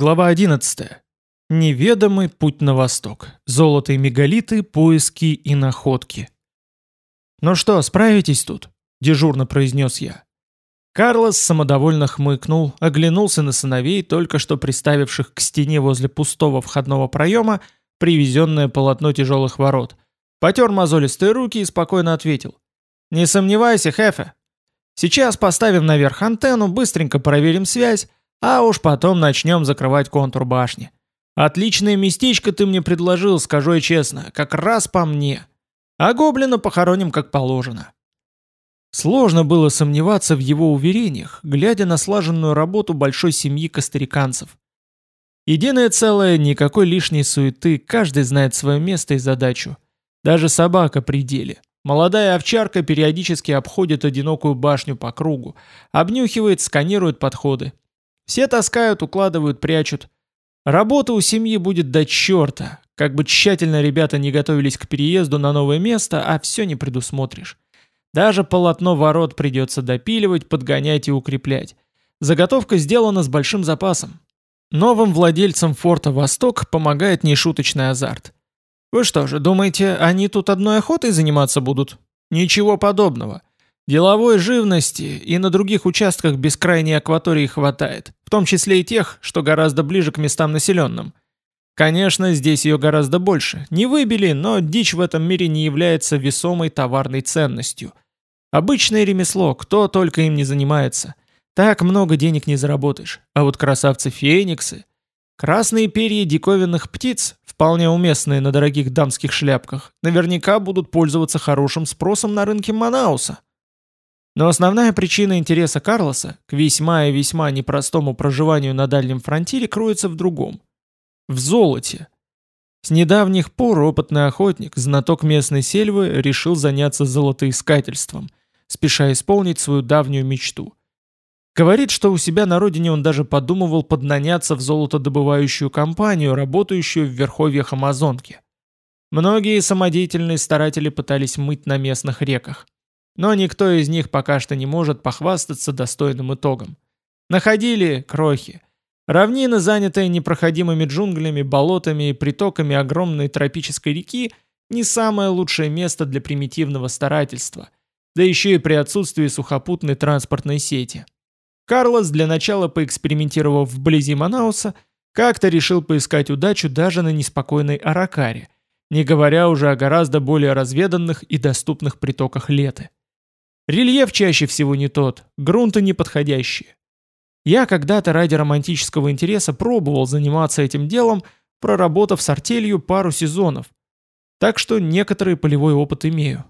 Глава 11. Неведомый путь на восток. Золото и мегалиты, поиски и находки. «Ну что, справитесь тут?» – дежурно произнес я. Карлос самодовольно хмыкнул, оглянулся на сыновей, только что приставивших к стене возле пустого входного проема привезенное полотно тяжелых ворот. Потер мозолистые руки и спокойно ответил. «Не сомневайся, Хефе. Сейчас поставим наверх антенну, быстренько проверим связь, а уж потом начнем закрывать контур башни. Отличное местечко ты мне предложил, скажу я честно, как раз по мне. А гоблина похороним как положено. Сложно было сомневаться в его уверениях, глядя на слаженную работу большой семьи костариканцев. Единое целое, никакой лишней суеты, каждый знает свое место и задачу. Даже собака при деле. Молодая овчарка периодически обходит одинокую башню по кругу, обнюхивает, сканирует подходы. Все таскают, укладывают, прячут. Работа у семьи будет до черта. Как бы тщательно ребята не готовились к переезду на новое место, а все не предусмотришь. Даже полотно ворот придется допиливать, подгонять и укреплять. Заготовка сделана с большим запасом. Новым владельцам форта «Восток» помогает нешуточный азарт. Вы что же, думаете, они тут одной охотой заниматься будут? Ничего подобного. Деловой живности и на других участках бескрайней акватории хватает, в том числе и тех, что гораздо ближе к местам населенным. Конечно, здесь ее гораздо больше. Не выбили, но дичь в этом мире не является весомой товарной ценностью. Обычное ремесло, кто только им не занимается. Так много денег не заработаешь. А вот красавцы-фениксы... Красные перья диковинных птиц, вполне уместные на дорогих дамских шляпках, наверняка будут пользоваться хорошим спросом на рынке Манауса. Но основная причина интереса Карлоса к весьма и весьма непростому проживанию на Дальнем фронтире кроется в другом. В золоте. С недавних пор опытный охотник, знаток местной сельвы, решил заняться золотоискательством, спеша исполнить свою давнюю мечту. Говорит, что у себя на родине он даже подумывал поднаняться в золотодобывающую компанию, работающую в верховьях Амазонки. Многие самодеятельные старатели пытались мыть на местных реках. Но никто из них пока что не может похвастаться достойным итогом. Находили крохи. Равнины, занятые непроходимыми джунглями, болотами и притоками огромной тропической реки, не самое лучшее место для примитивного старательства, да еще и при отсутствии сухопутной транспортной сети. Карлос, для начала поэкспериментировав вблизи Манауса, как-то решил поискать удачу даже на неспокойной Аракаре, не говоря уже о гораздо более разведанных и доступных притоках Леты. Рельеф чаще всего не тот, грунты неподходящие. Я когда-то ради романтического интереса пробовал заниматься этим делом, проработав с артелью пару сезонов. Так что некоторый полевой опыт имею.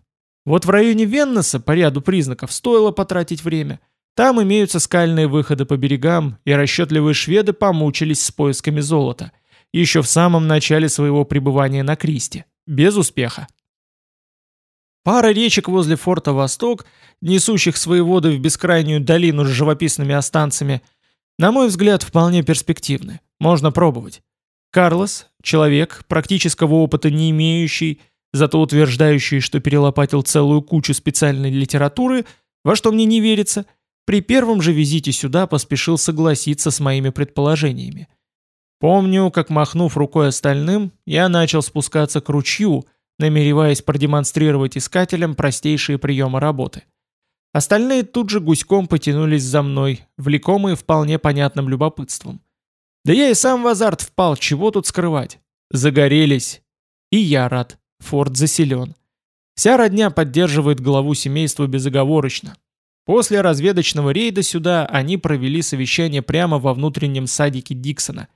Вот в районе Веннеса по ряду признаков стоило потратить время. Там имеются скальные выходы по берегам, и расчетливые шведы помучились с поисками золота. Еще в самом начале своего пребывания на Кристе. Без успеха. Пара речек возле форта Восток, несущих свои воды в бескрайнюю долину с живописными останцами, на мой взгляд, вполне перспективны. Можно пробовать. Карлос, человек, практического опыта не имеющий, зато утверждающий, что перелопатил целую кучу специальной литературы, во что мне не верится, при первом же визите сюда поспешил согласиться с моими предположениями. Помню, как махнув рукой остальным, я начал спускаться к ручью, намереваясь продемонстрировать искателям простейшие приемы работы. Остальные тут же гуськом потянулись за мной, влекомые вполне понятным любопытством. Да я и сам в азарт впал, чего тут скрывать. Загорелись. И я рад, форт заселен. Вся родня поддерживает главу семейства безоговорочно. После разведочного рейда сюда они провели совещание прямо во внутреннем садике Диксона.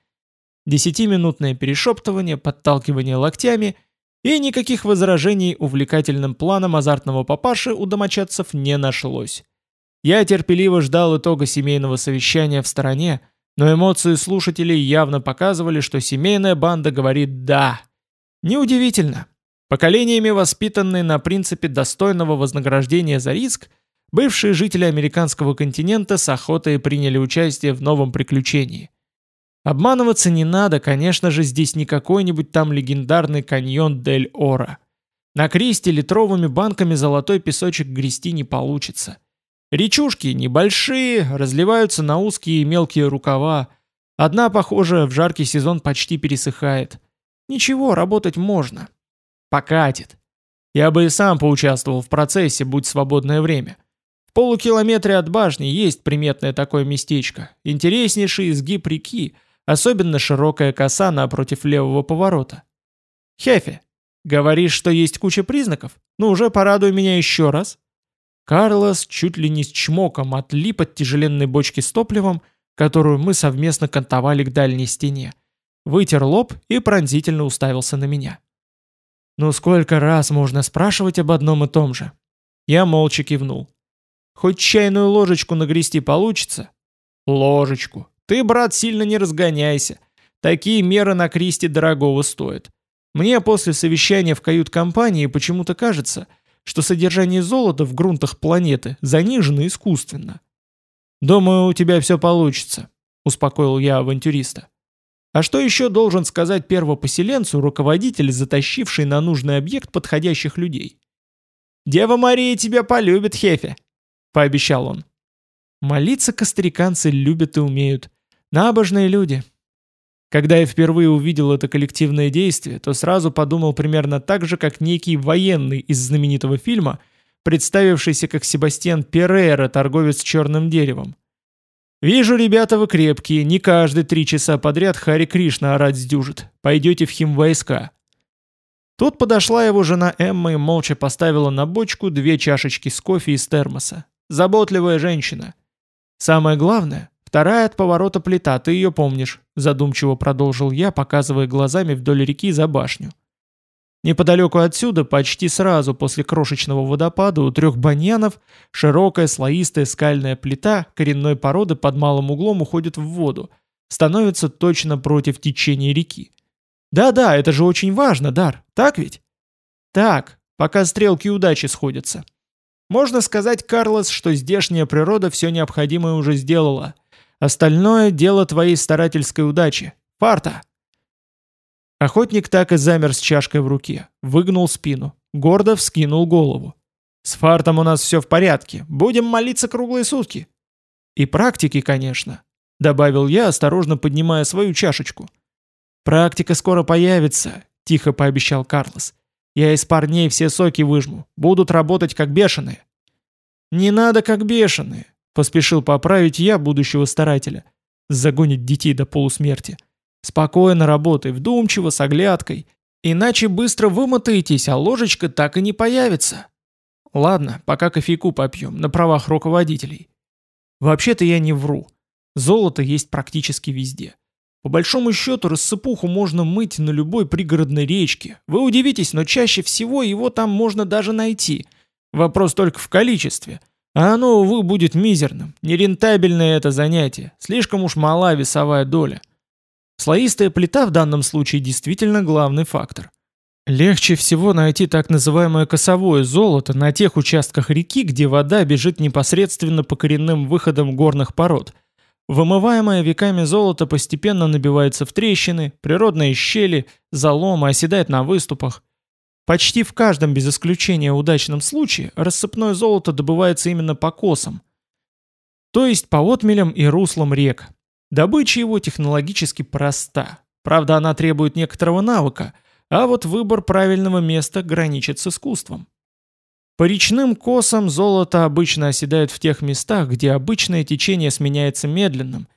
Десятиминутное перешептывание, подталкивание локтями — и никаких возражений увлекательным планам азартного папаши у домочадцев не нашлось. Я терпеливо ждал итога семейного совещания в стороне, но эмоции слушателей явно показывали, что семейная банда говорит «да». Неудивительно. Поколениями воспитанные на принципе достойного вознаграждения за риск, бывшие жители американского континента с охотой приняли участие в новом приключении. Обманываться не надо, конечно же, здесь не какой-нибудь там легендарный каньон Дель Ора. На кресте литровыми банками золотой песочек грести не получится. Речушки небольшие, разливаются на узкие и мелкие рукава, Одна, похоже, в жаркий сезон почти пересыхает. Ничего, работать можно. Покатит. Я бы и сам поучаствовал в процессе, будь свободное время. В полукилометре от башни есть приметное такое местечко. Интереснейший изгиб реки, особенно широкая коса напротив левого поворота. Хефе, говоришь, что есть куча признаков? Ну уже порадуй меня еще раз. Карлос чуть ли не с чмоком отлип от тяжеленной бочки с топливом, которую мы совместно кантовали к дальней стене. Вытер лоб и пронзительно уставился на меня. «Ну сколько раз можно спрашивать об одном и том же?» Я молча кивнул. «Хоть чайную ложечку нагрести получится?» «Ложечку. Ты, брат, сильно не разгоняйся. Такие меры на Кристи дорогого стоят. Мне после совещания в кают-компании почему-то кажется, что содержание золота в грунтах планеты занижено искусственно. «Думаю, у тебя все получится», — успокоил я авантюриста. А что еще должен сказать первопоселенцу руководитель, затащивший на нужный объект подходящих людей? «Дева Мария тебя полюбит, Хефе», — пообещал он. Молиться костриканцы любят и умеют. Набожные люди. Когда я впервые увидел это коллективное действие, то сразу подумал примерно так же, как некий военный из знаменитого фильма, представившийся как Себастьян Перейра, торговец черным деревом. «Вижу, ребята, вы крепкие, не каждый три часа подряд Хари Кришна орать сдюжит. Пойдете в химвойска». Тут подошла его жена Эмма и молча поставила на бочку две чашечки с кофе из термоса. Заботливая женщина. Самое главное, Вторая от поворота плита, ты ее помнишь», — задумчиво продолжил я, показывая глазами вдоль реки за башню. Неподалеку отсюда, почти сразу после крошечного водопада у трех баньянов, широкая слоистая скальная плита коренной породы под малым углом уходит в воду, становится точно против течения реки. Да-да, это же очень важно, Дар, так ведь? Так, пока стрелки удачи сходятся. Можно сказать, Карлос, что здешняя природа все необходимое уже сделала — Остальное — дело твоей старательской удачи. Фарта!» Охотник так и замер с чашкой в руке, выгнул спину, гордо вскинул голову. «С фартом у нас все в порядке, будем молиться круглые сутки». «И практики, конечно», — добавил я, осторожно поднимая свою чашечку. «Практика скоро появится», — тихо пообещал Карлос. «Я из парней все соки выжму, будут работать как бешеные». «Не надо как бешеные», Поспешил поправить я будущего старателя. Загонить детей до полусмерти. Спокойно работай, вдумчиво, с оглядкой. Иначе быстро вымотаетесь, а ложечка так и не появится. Ладно, пока кофейку попьем, на правах руководителей. Вообще-то я не вру. Золото есть практически везде. По большому счету, рассыпуху можно мыть на любой пригородной речке. Вы удивитесь, но чаще всего его там можно даже найти. Вопрос только в количестве – а оно, увы, будет мизерным. Нерентабельное это занятие. Слишком уж мала весовая доля. Слоистая плита в данном случае действительно главный фактор. Легче всего найти так называемое косовое золото на тех участках реки, где вода бежит непосредственно по коренным выходам горных пород. Вымываемое веками золото постепенно набивается в трещины, природные щели, заломы, оседает на выступах. Почти в каждом без исключения удачном случае рассыпное золото добывается именно по косам, то есть по отмелям и руслам рек. Добыча его технологически проста, правда она требует некоторого навыка, а вот выбор правильного места граничит с искусством. По речным косам золото обычно оседает в тех местах, где обычное течение сменяется медленным,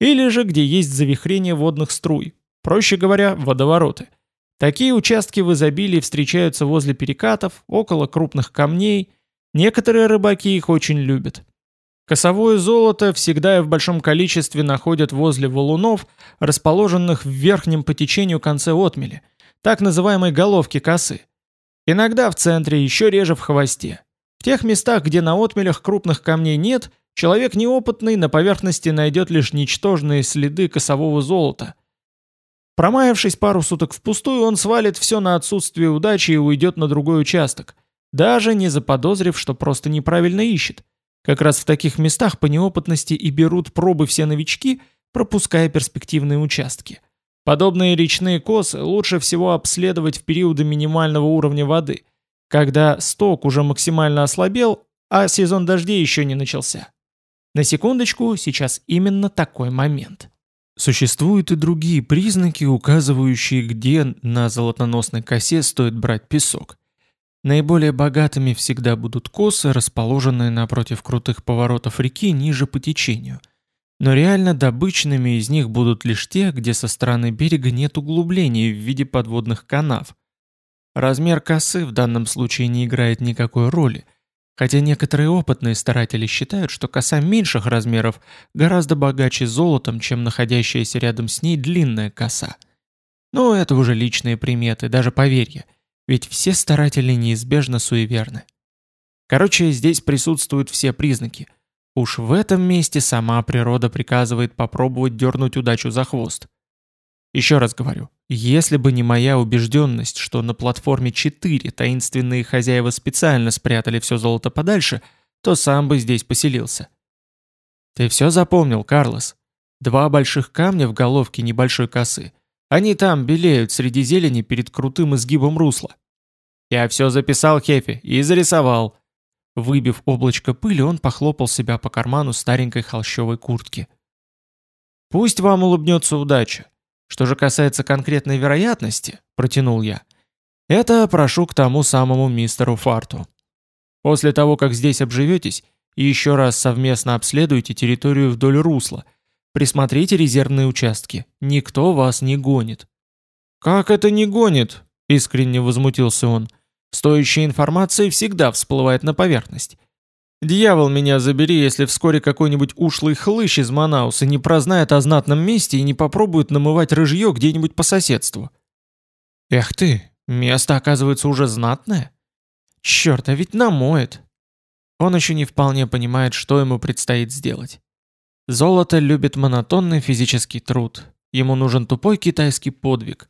или же где есть завихрение водных струй, проще говоря, водовороты. Такие участки в изобилии встречаются возле перекатов, около крупных камней. Некоторые рыбаки их очень любят. Косовое золото всегда и в большом количестве находят возле валунов, расположенных в верхнем по течению конце отмели, так называемой головки косы. Иногда в центре, еще реже в хвосте. В тех местах, где на отмелях крупных камней нет, человек неопытный на поверхности найдет лишь ничтожные следы косового золота – Промаявшись пару суток впустую, он свалит все на отсутствие удачи и уйдет на другой участок, даже не заподозрив, что просто неправильно ищет. Как раз в таких местах по неопытности и берут пробы все новички, пропуская перспективные участки. Подобные речные косы лучше всего обследовать в периоды минимального уровня воды, когда сток уже максимально ослабел, а сезон дождей еще не начался. На секундочку, сейчас именно такой момент. Существуют и другие признаки, указывающие, где на золотоносной косе стоит брать песок. Наиболее богатыми всегда будут косы, расположенные напротив крутых поворотов реки ниже по течению. Но реально добычными из них будут лишь те, где со стороны берега нет углублений в виде подводных канав. Размер косы в данном случае не играет никакой роли – Хотя некоторые опытные старатели считают, что коса меньших размеров гораздо богаче золотом, чем находящаяся рядом с ней длинная коса. Но это уже личные приметы, даже поверье, ведь все старатели неизбежно суеверны. Короче, здесь присутствуют все признаки. Уж в этом месте сама природа приказывает попробовать дернуть удачу за хвост. Еще раз говорю, если бы не моя убежденность, что на платформе 4 таинственные хозяева специально спрятали все золото подальше, то сам бы здесь поселился. Ты все запомнил, Карлос? Два больших камня в головке небольшой косы. Они там белеют среди зелени перед крутым изгибом русла. Я все записал, Хефи, и зарисовал. Выбив облачко пыли, он похлопал себя по карману старенькой холщовой куртки. Пусть вам улыбнется удача. Что же касается конкретной вероятности, протянул я, это прошу к тому самому мистеру Фарту. После того, как здесь обживетесь, еще раз совместно обследуйте территорию вдоль русла, присмотрите резервные участки, никто вас не гонит. «Как это не гонит?» – искренне возмутился он. «Стоящая информация всегда всплывает на поверхность. Дьявол меня забери, если вскоре какой-нибудь ушлый хлыщ из Манауса не прознает о знатном месте и не попробует намывать рыжье где-нибудь по соседству. Эх ты, место оказывается уже знатное. Черт, а ведь намоет. Он еще не вполне понимает, что ему предстоит сделать. Золото любит монотонный физический труд. Ему нужен тупой китайский подвиг.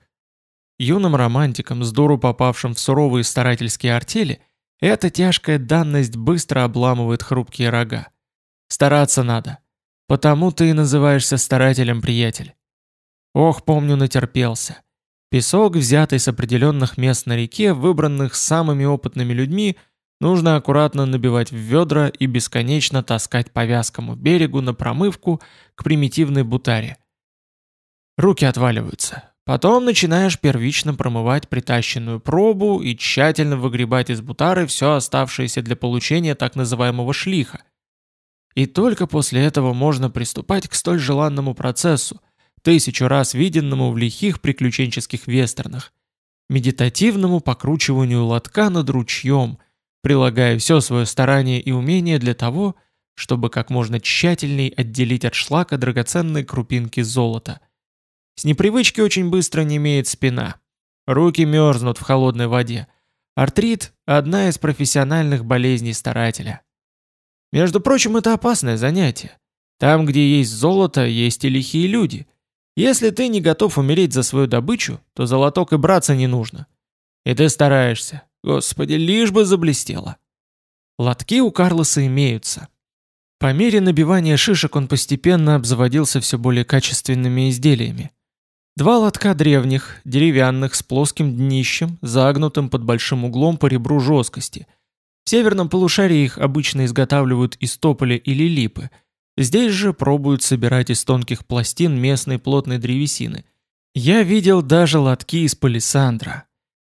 Юным романтикам, с дуру попавшим в суровые старательские артели – эта тяжкая данность быстро обламывает хрупкие рога. Стараться надо. Потому ты и называешься старателем, приятель. Ох, помню, натерпелся. Песок, взятый с определенных мест на реке, выбранных самыми опытными людьми, нужно аккуратно набивать в ведра и бесконечно таскать по вязкому берегу на промывку к примитивной бутаре. Руки отваливаются. Потом начинаешь первично промывать притащенную пробу и тщательно выгребать из бутары все оставшееся для получения так называемого шлиха. И только после этого можно приступать к столь желанному процессу, тысячу раз виденному в лихих приключенческих вестернах, медитативному покручиванию лотка над ручьем, прилагая все свое старание и умение для того, чтобы как можно тщательней отделить от шлака драгоценные крупинки золота – с непривычки очень быстро немеет спина. Руки мерзнут в холодной воде. Артрит – одна из профессиональных болезней старателя. Между прочим, это опасное занятие. Там, где есть золото, есть и лихие люди. Если ты не готов умереть за свою добычу, то золоток и браться не нужно. И ты стараешься. Господи, лишь бы заблестело. Лотки у Карлоса имеются. По мере набивания шишек он постепенно обзаводился все более качественными изделиями. Два лотка древних, деревянных, с плоским днищем, загнутым под большим углом по ребру жесткости. В северном полушарии их обычно изготавливают из тополя или липы. Здесь же пробуют собирать из тонких пластин местной плотной древесины. Я видел даже лотки из палисандра.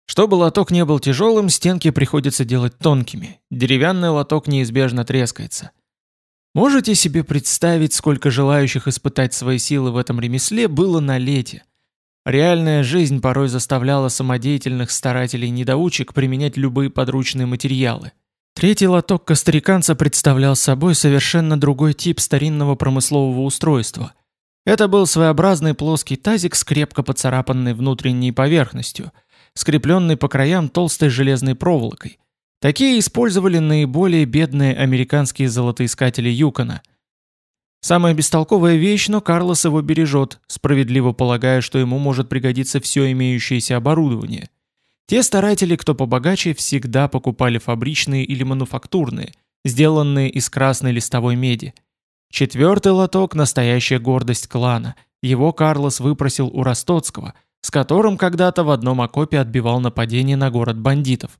Чтобы лоток не был тяжелым, стенки приходится делать тонкими. Деревянный лоток неизбежно трескается. Можете себе представить, сколько желающих испытать свои силы в этом ремесле было на лете – Реальная жизнь порой заставляла самодеятельных старателей-недоучек применять любые подручные материалы. Третий лоток костриканца представлял собой совершенно другой тип старинного промыслового устройства. Это был своеобразный плоский тазик с крепко поцарапанной внутренней поверхностью, скрепленный по краям толстой железной проволокой. Такие использовали наиболее бедные американские золотоискатели Юкона – Самая бестолковая вещь, но Карлос его бережет, справедливо полагая, что ему может пригодиться все имеющееся оборудование. Те старатели, кто побогаче, всегда покупали фабричные или мануфактурные, сделанные из красной листовой меди. Четвертый лоток – настоящая гордость клана. Его Карлос выпросил у Ростоцкого, с которым когда-то в одном окопе отбивал нападение на город бандитов.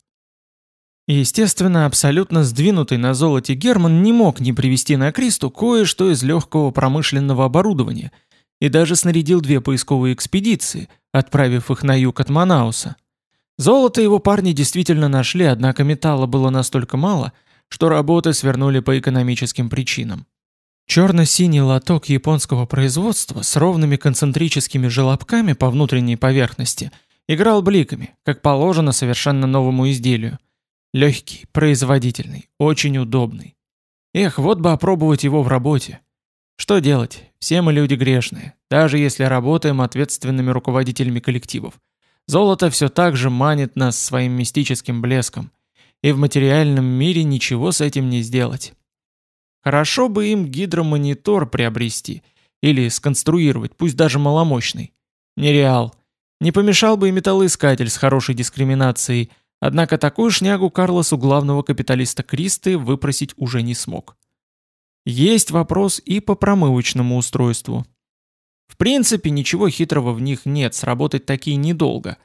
Естественно, абсолютно сдвинутый на золоте Герман не мог не привести на Кристу кое-что из легкого промышленного оборудования, и даже снарядил две поисковые экспедиции, отправив их на юг от Манауса. Золото его парни действительно нашли, однако металла было настолько мало, что работы свернули по экономическим причинам. Черно-синий лоток японского производства с ровными концентрическими желобками по внутренней поверхности играл бликами, как положено совершенно новому изделию. Легкий, производительный, очень удобный. Эх, вот бы опробовать его в работе. Что делать? Все мы люди грешные, даже если работаем ответственными руководителями коллективов. Золото все так же манит нас своим мистическим блеском. И в материальном мире ничего с этим не сделать. Хорошо бы им гидромонитор приобрести или сконструировать, пусть даже маломощный. Нереал. Не помешал бы и металлоискатель с хорошей дискриминацией, однако такую шнягу Карлос у главного капиталиста Кристы выпросить уже не смог. Есть вопрос и по промывочному устройству. В принципе, ничего хитрого в них нет, сработать такие недолго.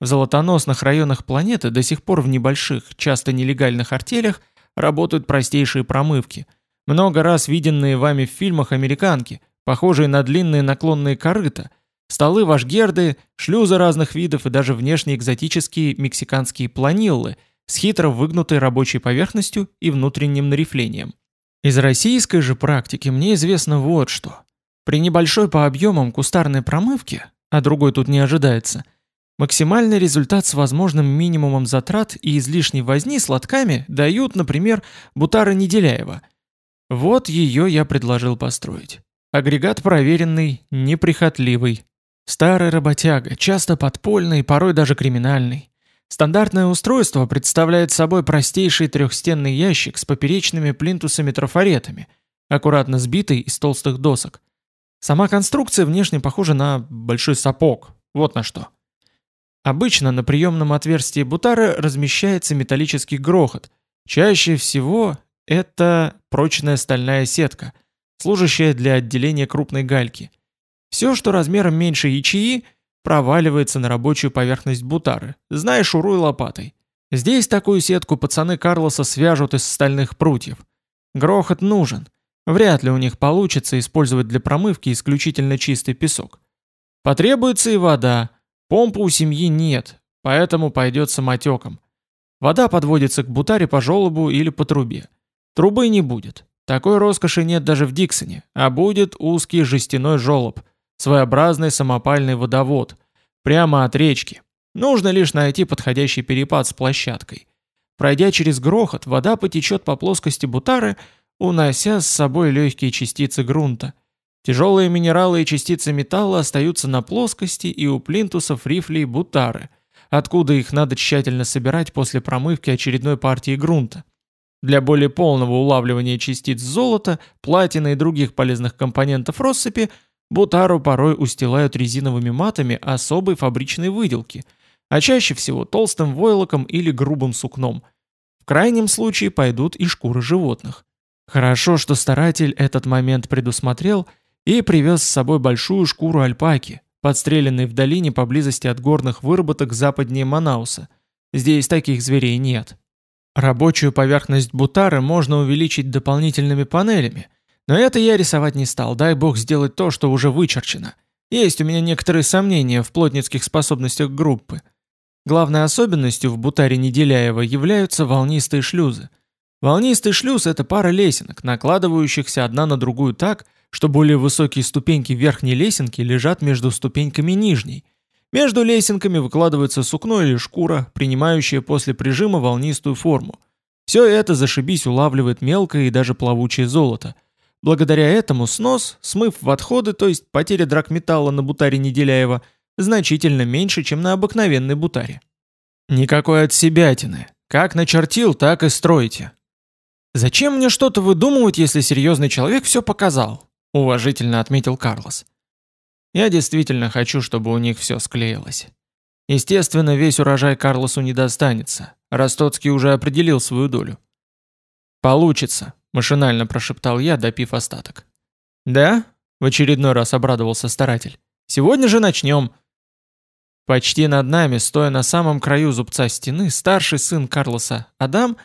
В золотоносных районах планеты до сих пор в небольших, часто нелегальных артелях работают простейшие промывки – много раз виденные вами в фильмах американки, похожие на длинные наклонные корыта, столы вашгерды, шлюзы разных видов и даже внешне экзотические мексиканские планиллы с хитро выгнутой рабочей поверхностью и внутренним нарифлением. Из российской же практики мне известно вот что. При небольшой по объемам кустарной промывке, а другой тут не ожидается, максимальный результат с возможным минимумом затрат и излишней возни с лотками дают, например, Бутара Неделяева – вот ее я предложил построить. Агрегат проверенный, неприхотливый. Старый работяга, часто подпольный, порой даже криминальный. Стандартное устройство представляет собой простейший трехстенный ящик с поперечными плинтусами-трафаретами, аккуратно сбитый из толстых досок. Сама конструкция внешне похожа на большой сапог, вот на что. Обычно на приемном отверстии бутары размещается металлический грохот. Чаще всего это прочная стальная сетка, служащая для отделения крупной гальки. Все, что размером меньше ячеи, проваливается на рабочую поверхность бутары, знаешь, шуруй лопатой. Здесь такую сетку пацаны Карлоса свяжут из стальных прутьев. Грохот нужен. Вряд ли у них получится использовать для промывки исключительно чистый песок. Потребуется и вода. Помпы у семьи нет, поэтому пойдет самотеком. Вода подводится к бутаре по желобу или по трубе. Трубы не будет. Такой роскоши нет даже в Диксоне, а будет узкий жестяной желоб, своеобразный самопальный водовод, прямо от речки. Нужно лишь найти подходящий перепад с площадкой. Пройдя через грохот, вода потечет по плоскости бутары, унося с собой легкие частицы грунта. Тяжелые минералы и частицы металла остаются на плоскости и у плинтусов рифлей бутары, откуда их надо тщательно собирать после промывки очередной партии грунта. Для более полного улавливания частиц золота, платины и других полезных компонентов россыпи бутару порой устилают резиновыми матами особой фабричной выделки, а чаще всего толстым войлоком или грубым сукном. В крайнем случае пойдут и шкуры животных. Хорошо, что старатель этот момент предусмотрел и привез с собой большую шкуру альпаки, подстреленной в долине поблизости от горных выработок западнее Манауса. Здесь таких зверей нет. Рабочую поверхность бутары можно увеличить дополнительными панелями, но это я рисовать не стал, дай бог сделать то, что уже вычерчено. Есть у меня некоторые сомнения в плотницких способностях группы. Главной особенностью в бутаре Неделяева являются волнистые шлюзы. Волнистый шлюз – это пара лесенок, накладывающихся одна на другую так, что более высокие ступеньки верхней лесенки лежат между ступеньками нижней – между лесенками выкладывается сукно или шкура, принимающая после прижима волнистую форму. Все это зашибись улавливает мелкое и даже плавучее золото. Благодаря этому снос, смыв в отходы, то есть потеря драгметалла на бутаре Неделяева, значительно меньше, чем на обыкновенной бутаре. Никакой отсебятины. Как начертил, так и стройте. «Зачем мне что-то выдумывать, если серьезный человек все показал?» – уважительно отметил Карлос. Я действительно хочу, чтобы у них все склеилось. Естественно, весь урожай Карлосу не достанется. Ростоцкий уже определил свою долю. «Получится», — машинально прошептал я, допив остаток. «Да?» — в очередной раз обрадовался старатель. «Сегодня же начнем». Почти над нами, стоя на самом краю зубца стены, старший сын Карлоса, Адам,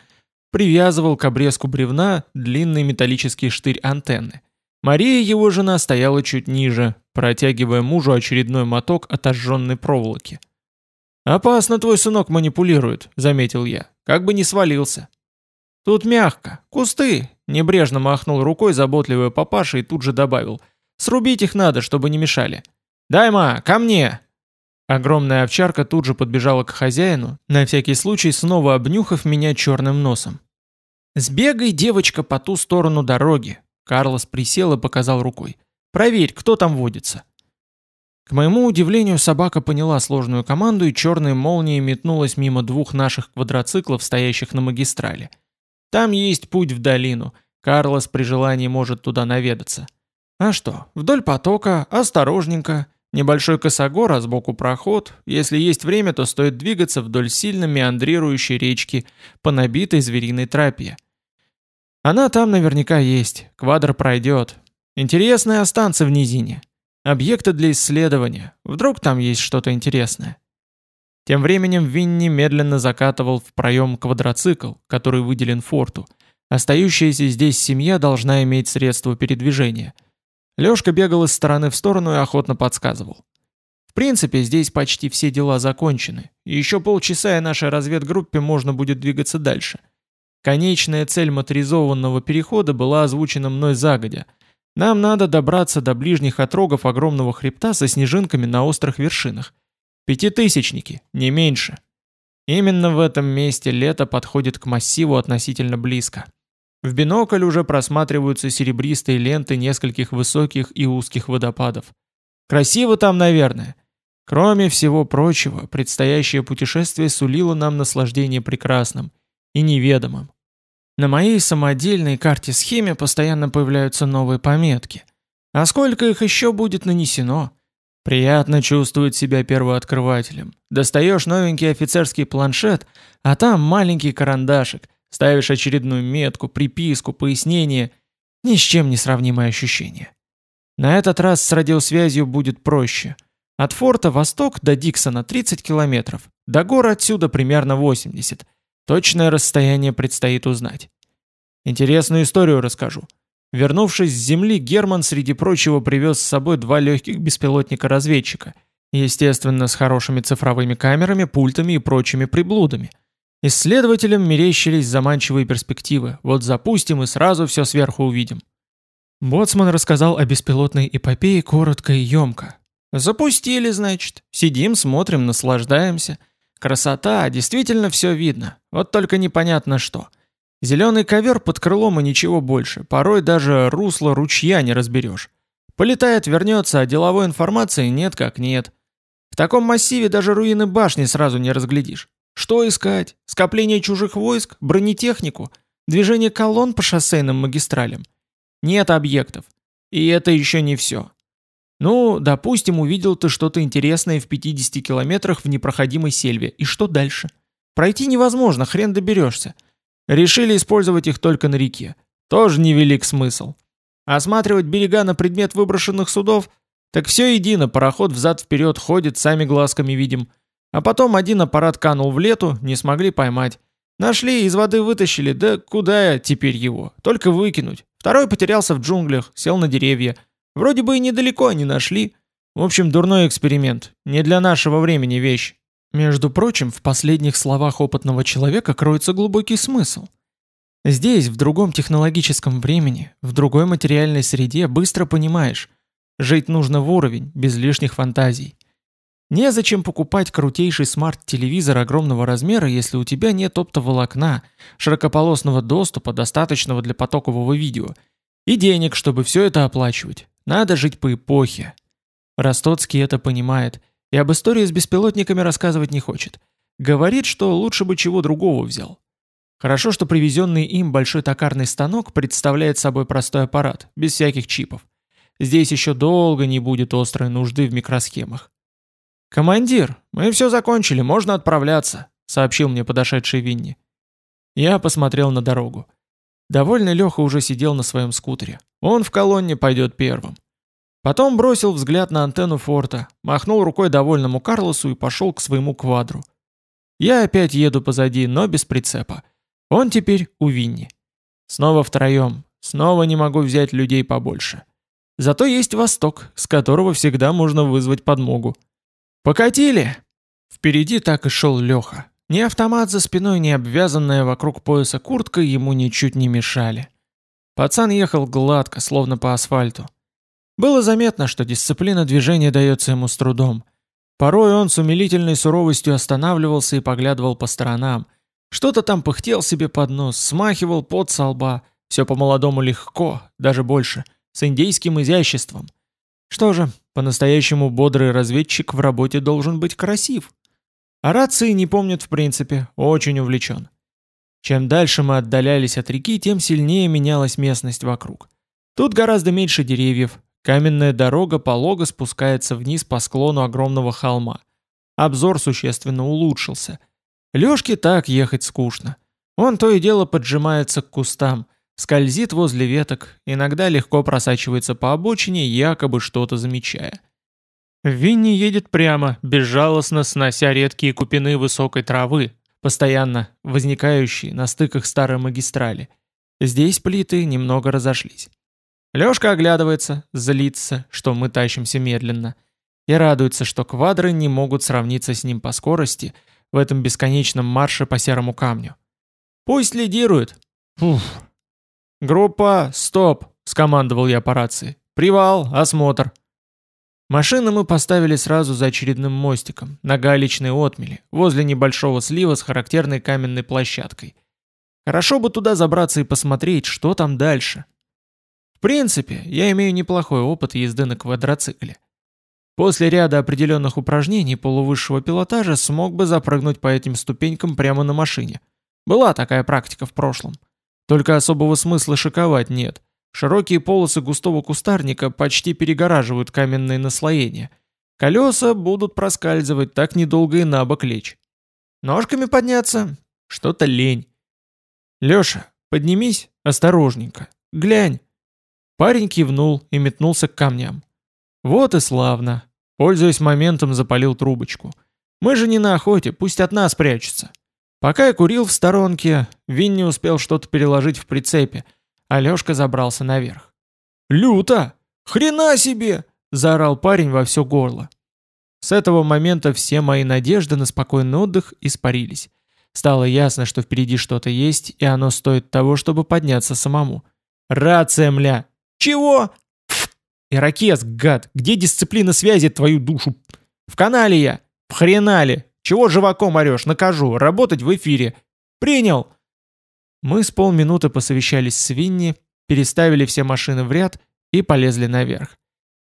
привязывал к обрезку бревна длинный металлический штырь антенны. Мария, его жена, стояла чуть ниже, протягивая мужу очередной моток отожженной проволоки. «Опасно твой сынок манипулирует», — заметил я, — «как бы не свалился». «Тут мягко, кусты», — небрежно махнул рукой заботливый папаша и тут же добавил. «Срубить их надо, чтобы не мешали». «Дайма, ко мне!» Огромная овчарка тут же подбежала к хозяину, на всякий случай снова обнюхав меня черным носом. «Сбегай, девочка, по ту сторону дороги!» Карлос присел и показал рукой. «Проверь, кто там водится!» К моему удивлению, собака поняла сложную команду и черной молнией метнулась мимо двух наших квадроциклов, стоящих на магистрали. Там есть путь в долину. Карлос при желании может туда наведаться. А что, вдоль потока, осторожненько, Небольшой косогор, а сбоку проход. Если есть время, то стоит двигаться вдоль сильно меандрирующей речки по набитой звериной тропе. Она там наверняка есть, квадр пройдет. Интересные останцы в низине. Объекты для исследования. Вдруг там есть что-то интересное. Тем временем Винни медленно закатывал в проем квадроцикл, который выделен форту. Остающаяся здесь семья должна иметь средства передвижения – Лёшка бегал из стороны в сторону и охотно подсказывал. В принципе, здесь почти все дела закончены. Еще полчаса и нашей разведгруппе можно будет двигаться дальше. Конечная цель моторизованного перехода была озвучена мной загодя. Нам надо добраться до ближних отрогов огромного хребта со снежинками на острых вершинах. Пятитысячники, не меньше. Именно в этом месте лето подходит к массиву относительно близко. В бинокль уже просматриваются серебристые ленты нескольких высоких и узких водопадов. Красиво там, наверное. Кроме всего прочего, предстоящее путешествие сулило нам наслаждение прекрасным и неведомым. На моей самодельной карте-схеме постоянно появляются новые пометки. А сколько их еще будет нанесено? Приятно чувствовать себя первооткрывателем. Достаешь новенький офицерский планшет, а там маленький карандашик – Ставишь очередную метку, приписку, пояснение. Ни с чем не сравнимое ощущение. На этот раз с радиосвязью будет проще. От форта Восток до Диксона 30 километров. До гор отсюда примерно 80. Точное расстояние предстоит узнать. Интересную историю расскажу. Вернувшись с Земли, Герман, среди прочего, привез с собой два легких беспилотника-разведчика. Естественно, с хорошими цифровыми камерами, пультами и прочими приблудами – Исследователям мерещились заманчивые перспективы. Вот запустим и сразу все сверху увидим. Боцман рассказал о беспилотной эпопее коротко и емко. Запустили, значит. Сидим, смотрим, наслаждаемся. Красота, действительно все видно. Вот только непонятно что. Зеленый ковер под крылом и ничего больше. Порой даже русло ручья не разберешь. Полетает, вернется, а деловой информации нет как нет. В таком массиве даже руины башни сразу не разглядишь. Что искать? Скопление чужих войск? Бронетехнику? Движение колонн по шоссейным магистралям? Нет объектов. И это еще не все. Ну, допустим, увидел ты что-то интересное в 50 километрах в непроходимой сельве. И что дальше? Пройти невозможно, хрен доберешься. Решили использовать их только на реке. Тоже невелик смысл. Осматривать берега на предмет выброшенных судов? Так все едино, пароход взад-вперед ходит, сами глазками видим – а потом один аппарат канул в лету, не смогли поймать. Нашли, из воды вытащили, да куда теперь его? Только выкинуть. Второй потерялся в джунглях, сел на деревья. Вроде бы и недалеко они нашли. В общем, дурной эксперимент. Не для нашего времени вещь. Между прочим, в последних словах опытного человека кроется глубокий смысл. Здесь, в другом технологическом времени, в другой материальной среде быстро понимаешь, жить нужно в уровень, без лишних фантазий. Незачем покупать крутейший смарт-телевизор огромного размера, если у тебя нет оптоволокна, широкополосного доступа, достаточного для потокового видео, и денег, чтобы все это оплачивать. Надо жить по эпохе. Ростоцкий это понимает, и об истории с беспилотниками рассказывать не хочет. Говорит, что лучше бы чего другого взял. Хорошо, что привезенный им большой токарный станок представляет собой простой аппарат, без всяких чипов. Здесь еще долго не будет острой нужды в микросхемах. «Командир, мы все закончили, можно отправляться», — сообщил мне подошедший Винни. Я посмотрел на дорогу. Довольный Леха уже сидел на своем скутере. Он в колонне пойдет первым. Потом бросил взгляд на антенну форта, махнул рукой довольному Карлосу и пошел к своему квадру. Я опять еду позади, но без прицепа. Он теперь у Винни. Снова втроем. Снова не могу взять людей побольше. Зато есть Восток, с которого всегда можно вызвать подмогу. Покатили! Впереди так и шел Леха. Ни автомат за спиной, ни обвязанная вокруг пояса куртка ему ничуть не мешали. Пацан ехал гладко, словно по асфальту. Было заметно, что дисциплина движения дается ему с трудом. Порой он с умилительной суровостью останавливался и поглядывал по сторонам. Что-то там пыхтел себе под нос, смахивал пот со лба. Все по-молодому легко, даже больше, с индейским изяществом. Что же, по-настоящему бодрый разведчик в работе должен быть красив. А рации не помнит в принципе, очень увлечен. Чем дальше мы отдалялись от реки, тем сильнее менялась местность вокруг. Тут гораздо меньше деревьев, каменная дорога полого спускается вниз по склону огромного холма. Обзор существенно улучшился. Лёшке так ехать скучно. Он то и дело поджимается к кустам, скользит возле веток, иногда легко просачивается по обочине, якобы что-то замечая. Винни едет прямо, безжалостно снося редкие купины высокой травы, постоянно возникающие на стыках старой магистрали. Здесь плиты немного разошлись. Лёшка оглядывается, злится, что мы тащимся медленно, и радуется, что квадры не могут сравниться с ним по скорости в этом бесконечном марше по серому камню. Пусть лидирует. Фуф. «Группа, стоп!» — скомандовал я по рации. «Привал, осмотр!» Машины мы поставили сразу за очередным мостиком, на галечной отмели, возле небольшого слива с характерной каменной площадкой. Хорошо бы туда забраться и посмотреть, что там дальше. Принципе, я имею неплохой опыт езды на квадроцикле. После ряда определенных упражнений полувысшего пилотажа смог бы запрыгнуть по этим ступенькам прямо на машине. Была такая практика в прошлом. Только особого смысла шиковать нет. Широкие полосы густого кустарника почти перегораживают каменные наслоения. Колеса будут проскальзывать, так недолго и на бок лечь. Ножками подняться? Что-то лень. Леша, поднимись осторожненько. Глянь. Парень кивнул и метнулся к камням. Вот и славно. Пользуясь моментом, запалил трубочку. Мы же не на охоте, пусть от нас прячутся. Пока я курил в сторонке, Винни успел что-то переложить в прицепе, Алёшка забрался наверх. «Люто! Хрена себе!» – заорал парень во все горло. С этого момента все мои надежды на спокойный отдых испарились. Стало ясно, что впереди что-то есть, и оно стоит того, чтобы подняться самому. «Рация, мля!» «Чего?» «Ирокез, гад! Где дисциплина связи твою душу?» «В канале я!» «В хренале! Чего живаком орешь? Накажу! Работать в эфире!» «Принял!» Мы с полминуты посовещались с Винни, переставили все машины в ряд и полезли наверх.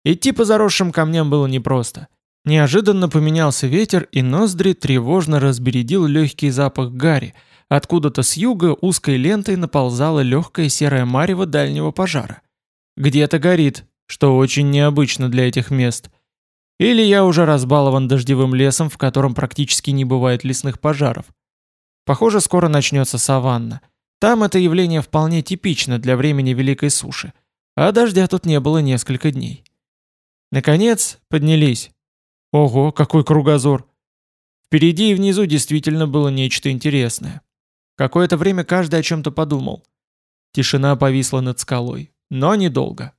Идти по заросшим камням было непросто. Неожиданно поменялся ветер, и ноздри тревожно разбередил легкий запах гари. Откуда-то с юга узкой лентой наползала легкая серая марево дальнего пожара. Где-то горит, что очень необычно для этих мест. Или я уже разбалован дождевым лесом, в котором практически не бывает лесных пожаров. Похоже, скоро начнется саванна. Там это явление вполне типично для времени Великой Суши, а дождя тут не было несколько дней. Наконец, поднялись. Ого, какой кругозор! Впереди и внизу действительно было нечто интересное. Какое-то время каждый о чем-то подумал. Тишина повисла над скалой, но недолго.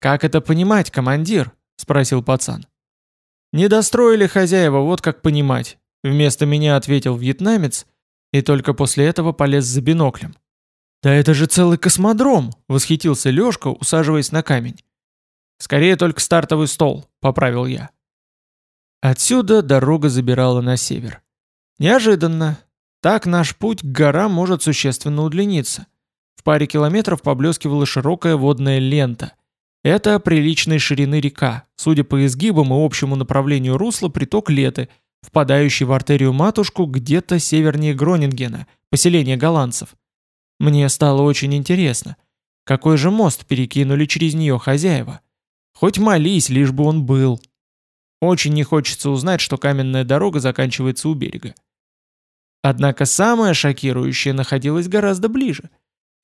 «Как это понимать, командир?» — спросил пацан. «Не достроили хозяева, вот как понимать», — вместо меня ответил вьетнамец — и только после этого полез за биноклем. «Да это же целый космодром!» — восхитился Лёшка, усаживаясь на камень. «Скорее только стартовый стол», — поправил я. Отсюда дорога забирала на север. Неожиданно. Так наш путь к горам может существенно удлиниться. В паре километров поблескивала широкая водная лента. Это приличной ширины река, судя по изгибам и общему направлению русла приток Леты — впадающий в артерию матушку где-то севернее Гронингена, поселение голландцев. Мне стало очень интересно, какой же мост перекинули через нее хозяева. Хоть молись, лишь бы он был. Очень не хочется узнать, что каменная дорога заканчивается у берега. Однако самое шокирующее находилось гораздо ближе.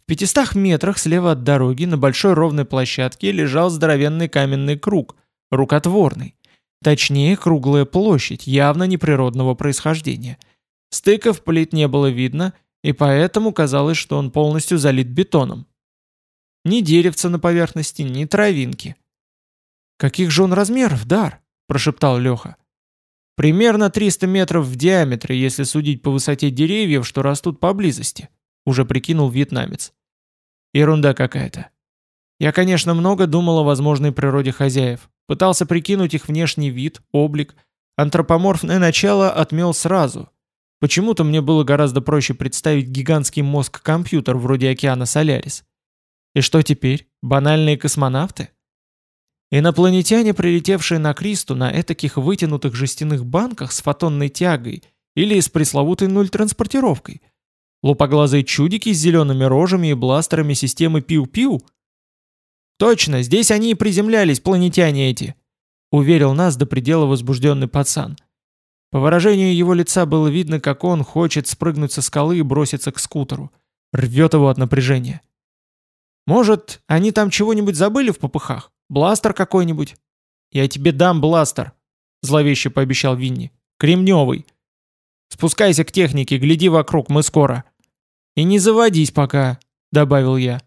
В 500 метрах слева от дороги на большой ровной площадке лежал здоровенный каменный круг, рукотворный. Точнее, круглая площадь, явно неприродного происхождения. Стыков плит не было видно, и поэтому казалось, что он полностью залит бетоном. Ни деревца на поверхности, ни травинки. «Каких же он размеров, Дар?» – прошептал Леха. «Примерно 300 метров в диаметре, если судить по высоте деревьев, что растут поблизости», – уже прикинул вьетнамец. «Ерунда какая-то. Я, конечно, много думал о возможной природе хозяев. Пытался прикинуть их внешний вид, облик. Антропоморфное начало отмел сразу. Почему-то мне было гораздо проще представить гигантский мозг-компьютер вроде океана Солярис. И что теперь? Банальные космонавты? Инопланетяне, прилетевшие на Кристу на этаких вытянутых жестяных банках с фотонной тягой или с пресловутой нуль-транспортировкой. Лупоглазые чудики с зелеными рожами и бластерами системы Пиу-Пиу? Точно, здесь они и приземлялись, планетяне эти. Уверил нас до предела возбужденный пацан. По выражению его лица было видно, как он хочет спрыгнуть со скалы и броситься к скутеру. Рвет его от напряжения. Может, они там чего-нибудь забыли в попыхах? Бластер какой-нибудь?» «Я тебе дам бластер», — зловеще пообещал Винни. «Кремневый. Спускайся к технике, гляди вокруг, мы скоро». «И не заводись пока», — добавил я.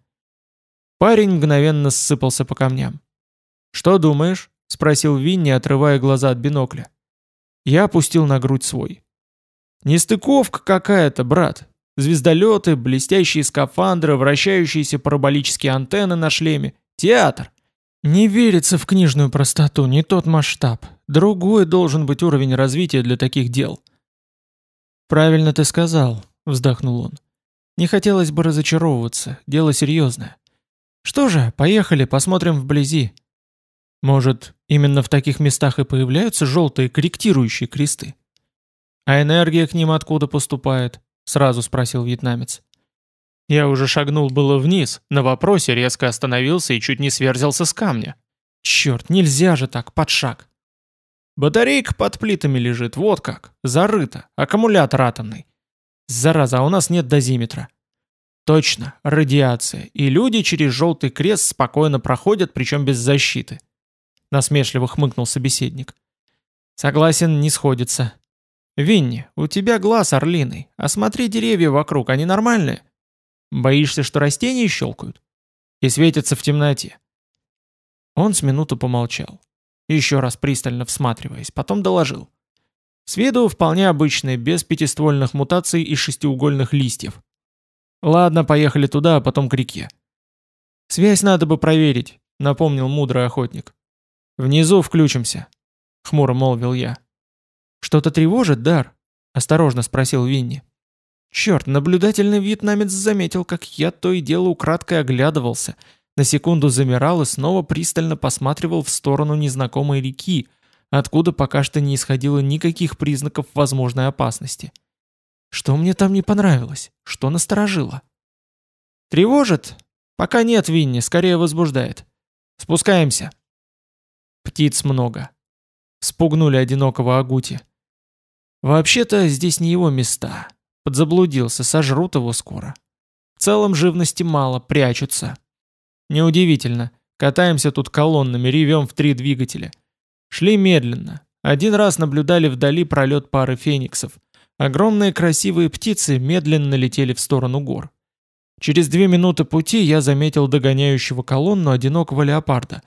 Парень мгновенно ссыпался по камням. «Что думаешь?» — спросил Винни, отрывая глаза от бинокля. Я опустил на грудь свой. «Нестыковка какая-то, брат. Звездолеты, блестящие скафандры, вращающиеся параболические антенны на шлеме. Театр. Не верится в книжную простоту, не тот масштаб. Другой должен быть уровень развития для таких дел. «Правильно ты сказал», — вздохнул он. «Не хотелось бы разочаровываться, дело серьезное. Что же, поехали, посмотрим вблизи. Может, именно в таких местах и появляются желтые корректирующие кресты? А энергия к ним откуда поступает?» — сразу спросил вьетнамец. Я уже шагнул было вниз, на вопросе резко остановился и чуть не сверзился с камня. Черт, нельзя же так, под шаг. Батарейка под плитами лежит, вот как, зарыта, аккумулятор атомный. Зараза, а у нас нет дозиметра. Точно, радиация, и люди через желтый крест спокойно проходят, причем без защиты. Насмешливо хмыкнул собеседник. Согласен, не сходится. Винни, у тебя глаз орлиный, осмотри деревья вокруг, они нормальные? Боишься, что растения щелкают? И светятся в темноте. Он с минуту помолчал, еще раз пристально всматриваясь, потом доложил. С виду вполне обычные, без пятиствольных мутаций и шестиугольных листьев. Ладно, поехали туда, а потом к реке. Связь надо бы проверить, напомнил мудрый охотник. Внизу включимся, хмуро молвил я. Что-то тревожит, Дар? Осторожно спросил Винни. Черт, наблюдательный вьетнамец заметил, как я то и дело украдкой оглядывался, на секунду замирал и снова пристально посматривал в сторону незнакомой реки, откуда пока что не исходило никаких признаков возможной опасности. Что мне там не понравилось? Что насторожило? Тревожит? Пока нет, Винни, скорее возбуждает. Спускаемся. Птиц много. Спугнули одинокого Агути. Вообще-то здесь не его места. Подзаблудился, сожрут его скоро. В целом живности мало, прячутся. Неудивительно. Катаемся тут колоннами, ревем в три двигателя. Шли медленно. Один раз наблюдали вдали пролет пары фениксов. Огромные красивые птицы медленно летели в сторону гор. Через две минуты пути я заметил догоняющего колонну одинокого леопарда.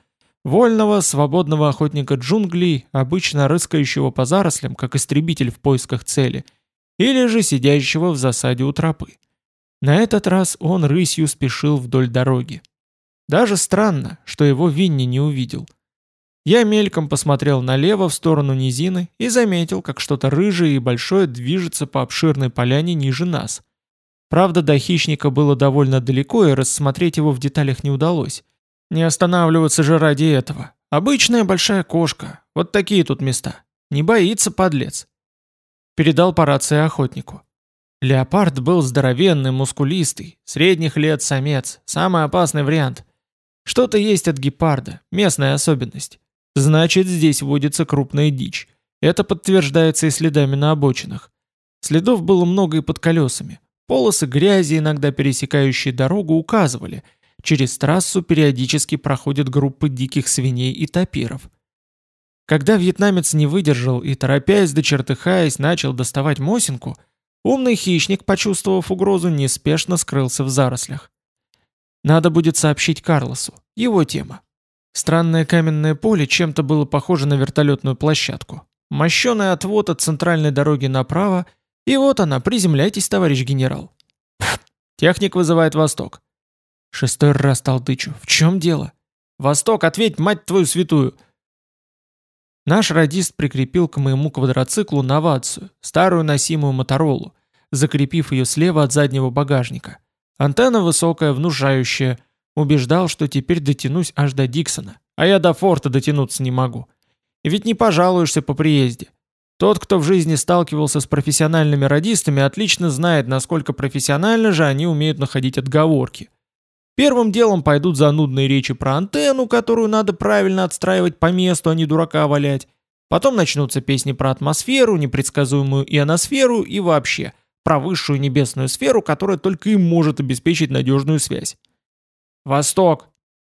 Вольного, свободного охотника джунглей, обычно рыскающего по зарослям, как истребитель в поисках цели – или же сидящего в засаде у тропы. На этот раз он рысью спешил вдоль дороги. Даже странно, что его Винни не увидел. Я мельком посмотрел налево в сторону низины и заметил, как что-то рыжее и большое движется по обширной поляне ниже нас. Правда, до хищника было довольно далеко, и рассмотреть его в деталях не удалось. Не останавливаться же ради этого. Обычная большая кошка. Вот такие тут места. Не боится, подлец передал по рации охотнику. Леопард был здоровенный, мускулистый, средних лет самец, самый опасный вариант. Что-то есть от гепарда, местная особенность. Значит, здесь водится крупная дичь. Это подтверждается и следами на обочинах. Следов было много и под колесами. Полосы грязи, иногда пересекающие дорогу, указывали. Через трассу периодически проходят группы диких свиней и тапиров. Когда вьетнамец не выдержал и, торопясь да чертыхаясь, начал доставать Мосинку, умный хищник, почувствовав угрозу, неспешно скрылся в зарослях. Надо будет сообщить Карлосу. Его тема. Странное каменное поле чем-то было похоже на вертолетную площадку. Мощеный отвод от центральной дороги направо, и вот она, приземляйтесь, товарищ генерал. Техник вызывает Восток. Шестой раз толдычу. В чем дело? Восток, ответь, мать твою святую! Наш радист прикрепил к моему квадроциклу новацию, старую носимую Моторолу, закрепив ее слева от заднего багажника. Антенна высокая, внушающая. Убеждал, что теперь дотянусь аж до Диксона, а я до форта дотянуться не могу. И ведь не пожалуешься по приезде. Тот, кто в жизни сталкивался с профессиональными радистами, отлично знает, насколько профессионально же они умеют находить отговорки. Первым делом пойдут занудные речи про антенну, которую надо правильно отстраивать по месту, а не дурака валять. Потом начнутся песни про атмосферу, непредсказуемую ионосферу и вообще про высшую небесную сферу, которая только и может обеспечить надежную связь. «Восток!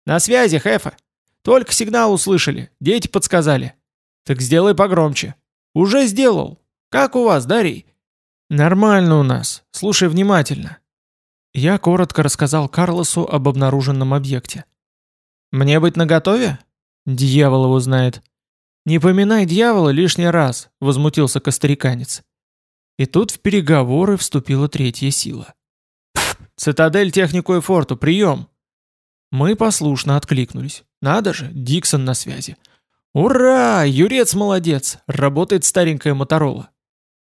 На связи, Хефа! Только сигнал услышали, дети подсказали. Так сделай погромче. Уже сделал. Как у вас, Дарий?» «Нормально у нас. Слушай внимательно. Я коротко рассказал Карлосу об обнаруженном объекте. «Мне быть наготове?» «Дьявол его знает». «Не поминай дьявола лишний раз», — возмутился косtarиканец. И тут в переговоры вступила третья сила. «Цитадель технику и форту, прием!» Мы послушно откликнулись. Надо же, Диксон на связи. «Ура! Юрец молодец! Работает старенькая Моторола!»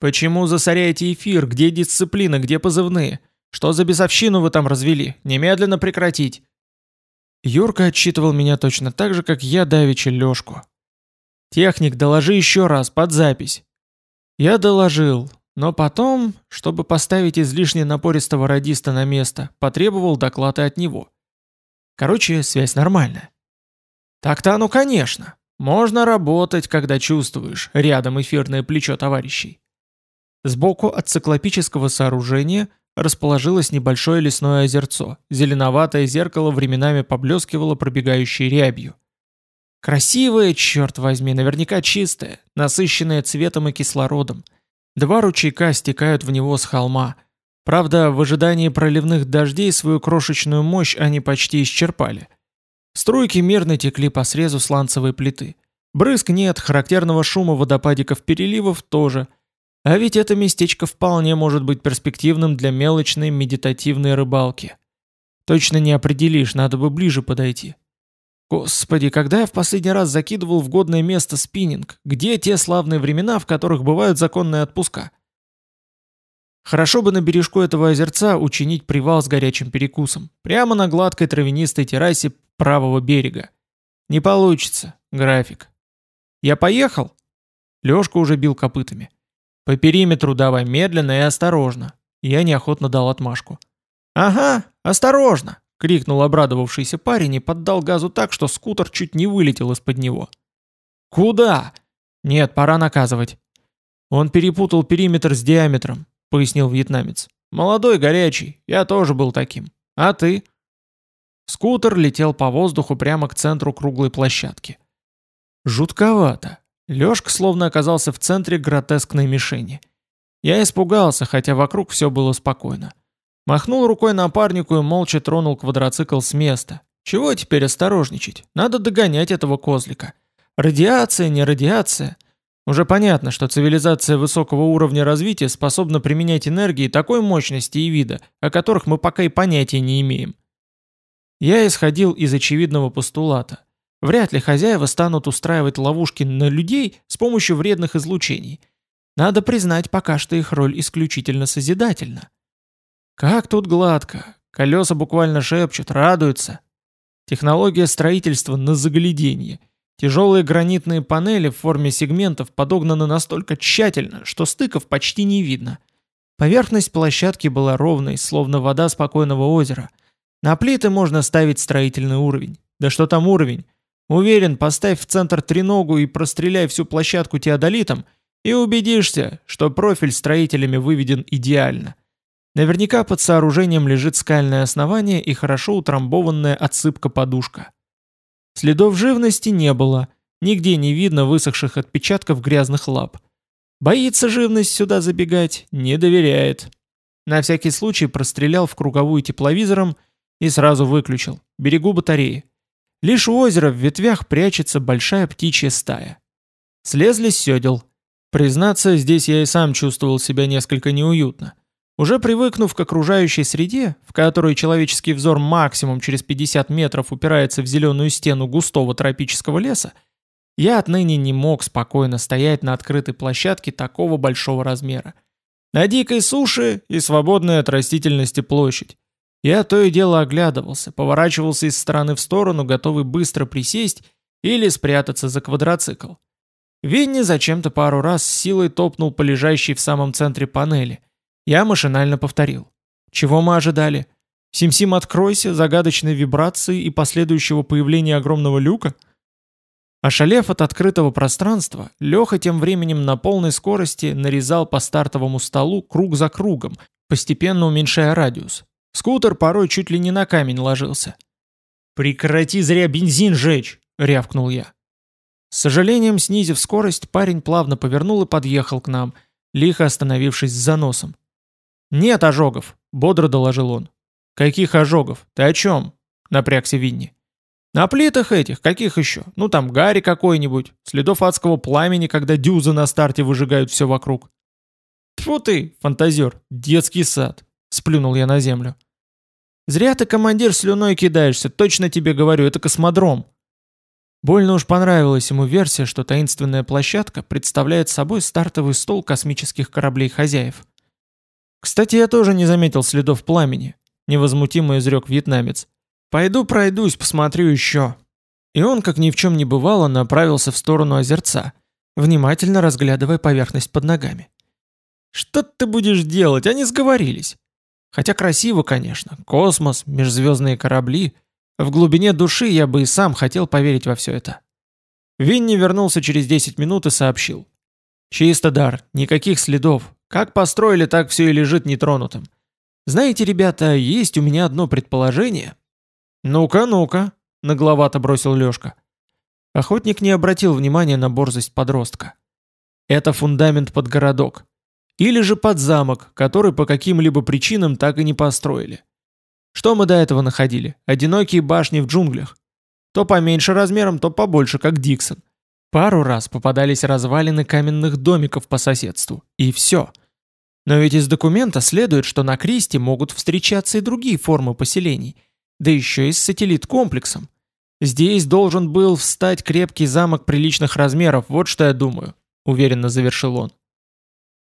«Почему засоряете эфир? Где дисциплина? Где позывные?» Что за бесовщину вы там развели? Немедленно прекратить!» Юрка отчитывал меня точно так же, как я давеча Лёшку. «Техник, доложи еще раз, под запись». Я доложил, но потом, чтобы поставить излишне напористого радиста на место, потребовал доклада от него. Короче, связь нормальная. Так-то оно, конечно. Можно работать, когда чувствуешь рядом эфирное плечо товарищей. Сбоку от циклопического сооружения – расположилось небольшое лесное озерцо, зеленоватое зеркало временами поблескивало пробегающей рябью. Красивое, черт возьми, наверняка чистое, насыщенное цветом и кислородом. Два ручейка стекают в него с холма. Правда, в ожидании проливных дождей свою крошечную мощь они почти исчерпали. Струйки мирно текли по срезу сланцевой плиты. Брызг нет, характерного шума водопадиков-переливов тоже – а ведь это местечко вполне может быть перспективным для мелочной медитативной рыбалки. Точно не определишь, надо бы ближе подойти. Господи, когда я в последний раз закидывал в годное место спиннинг? Где те славные времена, в которых бывают законные отпуска? Хорошо бы на бережку этого озерца учинить привал с горячим перекусом. Прямо на гладкой травянистой террасе правого берега. Не получится. График. Я поехал? Лёшка уже бил копытами. По периметру давай медленно и осторожно. Я неохотно дал отмашку. Ага, осторожно, крикнул обрадовавшийся парень и поддал газу так, что скутер чуть не вылетел из-под него. Куда? Нет, пора наказывать. Он перепутал периметр с диаметром, пояснил вьетнамец. Молодой, горячий, я тоже был таким. А ты? Скутер летел по воздуху прямо к центру круглой площадки. Жутковато. Лёшка словно оказался в центре гротескной мишени. Я испугался, хотя вокруг все было спокойно. Махнул рукой напарнику и молча тронул квадроцикл с места. Чего теперь осторожничать? Надо догонять этого козлика. Радиация, не радиация. Уже понятно, что цивилизация высокого уровня развития способна применять энергии такой мощности и вида, о которых мы пока и понятия не имеем. Я исходил из очевидного постулата. Вряд ли хозяева станут устраивать ловушки на людей с помощью вредных излучений. Надо признать, пока что их роль исключительно созидательна. Как тут гладко. Колеса буквально шепчут, радуются. Технология строительства на загляденье. Тяжелые гранитные панели в форме сегментов подогнаны настолько тщательно, что стыков почти не видно. Поверхность площадки была ровной, словно вода спокойного озера. На плиты можно ставить строительный уровень. Да что там уровень? Уверен, поставь в центр треногу и простреляй всю площадку теодолитом, и убедишься, что профиль строителями выведен идеально. Наверняка под сооружением лежит скальное основание и хорошо утрамбованная отсыпка-подушка. Следов живности не было, нигде не видно высохших отпечатков грязных лап. Боится живность сюда забегать, не доверяет. На всякий случай прострелял в круговую тепловизором И сразу выключил. Берегу батареи. Лишь у озера в ветвях прячется большая птичья стая. Слезли с седел. Признаться, здесь я и сам чувствовал себя несколько неуютно. Уже привыкнув к окружающей среде, в которой человеческий взор максимум через 50 метров упирается в зеленую стену густого тропического леса, я отныне не мог спокойно стоять на открытой площадке такого большого размера. На дикой суше и свободной от растительности площадь. Я то и дело оглядывался, поворачивался из стороны в сторону, готовый быстро присесть или спрятаться за квадроцикл. Винни зачем-то пару раз силой топнул по лежащей в самом центре панели. Я машинально повторил. Чего мы ожидали? Сим-Сим откройся, загадочной вибрации и последующего появления огромного люка? Ошалев от открытого пространства, Леха тем временем на полной скорости нарезал по стартовому столу круг за кругом, постепенно уменьшая радиус. Скутер порой чуть ли не на камень ложился. «Прекрати зря бензин жечь!» — рявкнул я. С сожалением, снизив скорость, парень плавно повернул и подъехал к нам, лихо остановившись с заносом. «Нет ожогов», — бодро доложил он. «Каких ожогов? Ты о чем?» — напрягся Винни. «На плитах этих, каких еще? Ну там гарри какой-нибудь, следов адского пламени, когда дюзы на старте выжигают все вокруг». «Тьфу ты, фантазер, детский сад», — сплюнул я на землю. «Зря ты, командир, слюной кидаешься, точно тебе говорю, это космодром». Больно уж понравилась ему версия, что таинственная площадка представляет собой стартовый стол космических кораблей хозяев. «Кстати, я тоже не заметил следов пламени», — невозмутимо изрек вьетнамец. «Пойду пройдусь, посмотрю еще». И он, как ни в чем не бывало, направился в сторону озерца, внимательно разглядывая поверхность под ногами. «Что ты будешь делать? Они сговорились». Хотя красиво, конечно. Космос, межзвездные корабли — в глубине души я бы и сам хотел поверить во все это. Винни вернулся через 10 минут и сообщил. «Чисто дар, никаких следов. Как построили, так все и лежит нетронутым. Знаете, ребята, есть у меня одно предположение». «Ну-ка, ну-ка», — нагловато бросил Лешка. Охотник не обратил внимания на борзость подростка. «Это фундамент под городок. Или же под замок, который по каким-либо причинам так и не построили. Что мы до этого находили? Одинокие башни в джунглях. То поменьше размером, то побольше, как Диксон. Пару раз попадались развалины каменных домиков по соседству. И все. Но ведь из документа следует, что на Кристе могут встречаться и другие формы поселений. Да еще и с сателлит-комплексом. Здесь должен был встать крепкий замок приличных размеров, вот что я думаю, уверенно завершил он.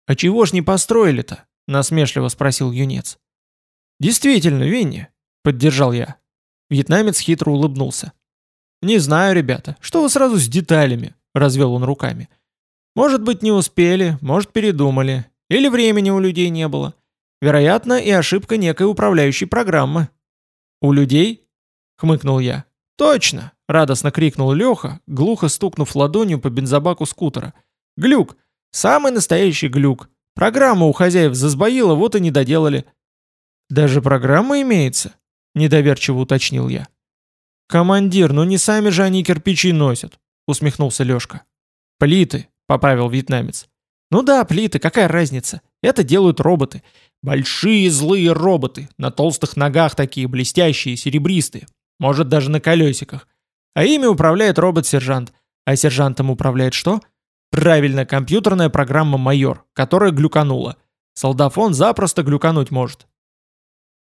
«А чего ж не построили-то?» – насмешливо спросил юнец. «Действительно, Винни», — поддержал я. Вьетнамец хитро улыбнулся. «Не знаю, ребята, что вы сразу с деталями?» — развел он руками. «Может быть, не успели, может, передумали. Или времени у людей не было. Вероятно, и ошибка некой управляющей программы». «У людей?» — хмыкнул я. «Точно!» — радостно крикнул Леха, глухо стукнув ладонью по бензобаку скутера. «Глюк! Самый настоящий глюк! Программа у хозяев засбоила, вот и не доделали. «Даже программа имеется?» – недоверчиво уточнил я. «Командир, ну не сами же они кирпичи носят», – усмехнулся Лешка. «Плиты», – поправил вьетнамец. «Ну да, плиты, какая разница? Это делают роботы. Большие злые роботы, на толстых ногах такие, блестящие, серебристые. Может, даже на колесиках. А ими управляет робот-сержант. А сержантом управляет что? Правильно, компьютерная программа «Майор», которая глюканула. Солдафон запросто глюкануть может.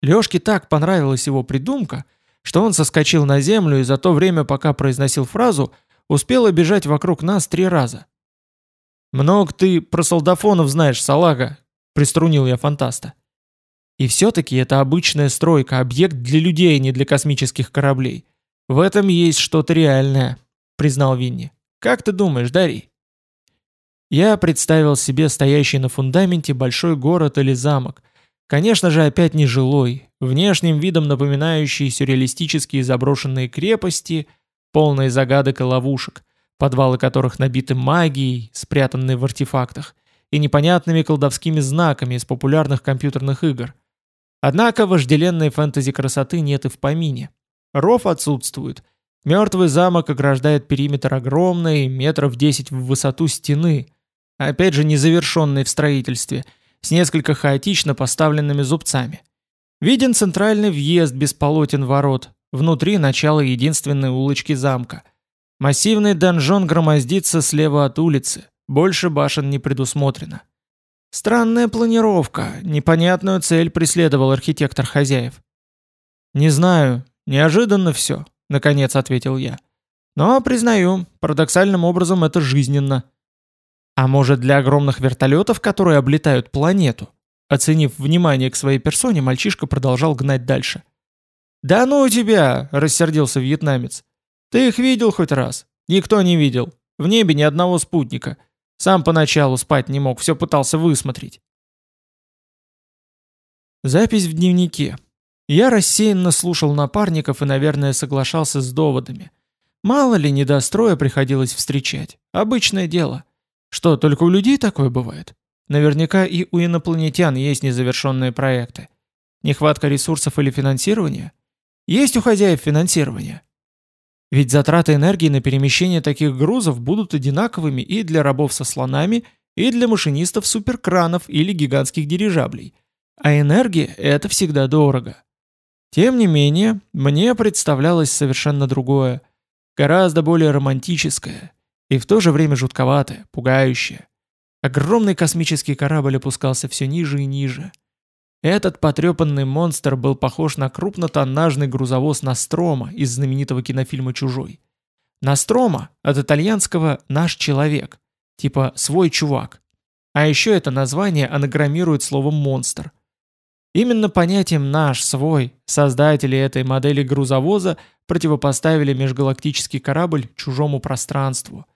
Лёшке так понравилась его придумка, что он соскочил на землю и за то время, пока произносил фразу, успел обежать вокруг нас три раза. «Много ты про солдафонов знаешь, салага», — приструнил я фантаста. И все-таки это обычная стройка, объект для людей, а не для космических кораблей. В этом есть что-то реальное, признал Винни. Как ты думаешь, Дарий? Я представил себе стоящий на фундаменте большой город или замок — Конечно же, опять не жилой, внешним видом напоминающий сюрреалистические заброшенные крепости, полные загадок и ловушек, подвалы которых набиты магией, спрятанной в артефактах, и непонятными колдовскими знаками из популярных компьютерных игр. Однако вожделенной фэнтези красоты нет и в помине. Ров отсутствует. Мертвый замок ограждает периметр огромной, метров 10 в высоту стены, опять же незавершенной в строительстве – с несколько хаотично поставленными зубцами. Виден центральный въезд без полотен ворот, внутри начало единственной улочки замка. Массивный донжон громоздится слева от улицы, больше башен не предусмотрено. Странная планировка, непонятную цель преследовал архитектор хозяев. «Не знаю, неожиданно все», — наконец ответил я. «Но, признаю, парадоксальным образом это жизненно». «А может, для огромных вертолетов, которые облетают планету?» Оценив внимание к своей персоне, мальчишка продолжал гнать дальше. «Да ну тебя!» — рассердился вьетнамец. «Ты их видел хоть раз? Никто не видел. В небе ни одного спутника. Сам поначалу спать не мог, все пытался высмотреть». Запись в дневнике. Я рассеянно слушал напарников и, наверное, соглашался с доводами. Мало ли недостроя приходилось встречать. Обычное дело. Что, только у людей такое бывает? Наверняка и у инопланетян есть незавершенные проекты. Нехватка ресурсов или финансирования? Есть у хозяев финансирование. Ведь затраты энергии на перемещение таких грузов будут одинаковыми и для рабов со слонами, и для машинистов суперкранов или гигантских дирижаблей. А энергия – это всегда дорого. Тем не менее, мне представлялось совершенно другое, гораздо более романтическое и в то же время жутковатое, пугающее. Огромный космический корабль опускался все ниже и ниже. Этот потрепанный монстр был похож на крупнотоннажный грузовоз Настрома из знаменитого кинофильма «Чужой». Настрома от итальянского «наш человек», типа «свой чувак». А еще это название анаграммирует словом «монстр». Именно понятием «наш», «свой» создатели этой модели грузовоза противопоставили межгалактический корабль чужому пространству –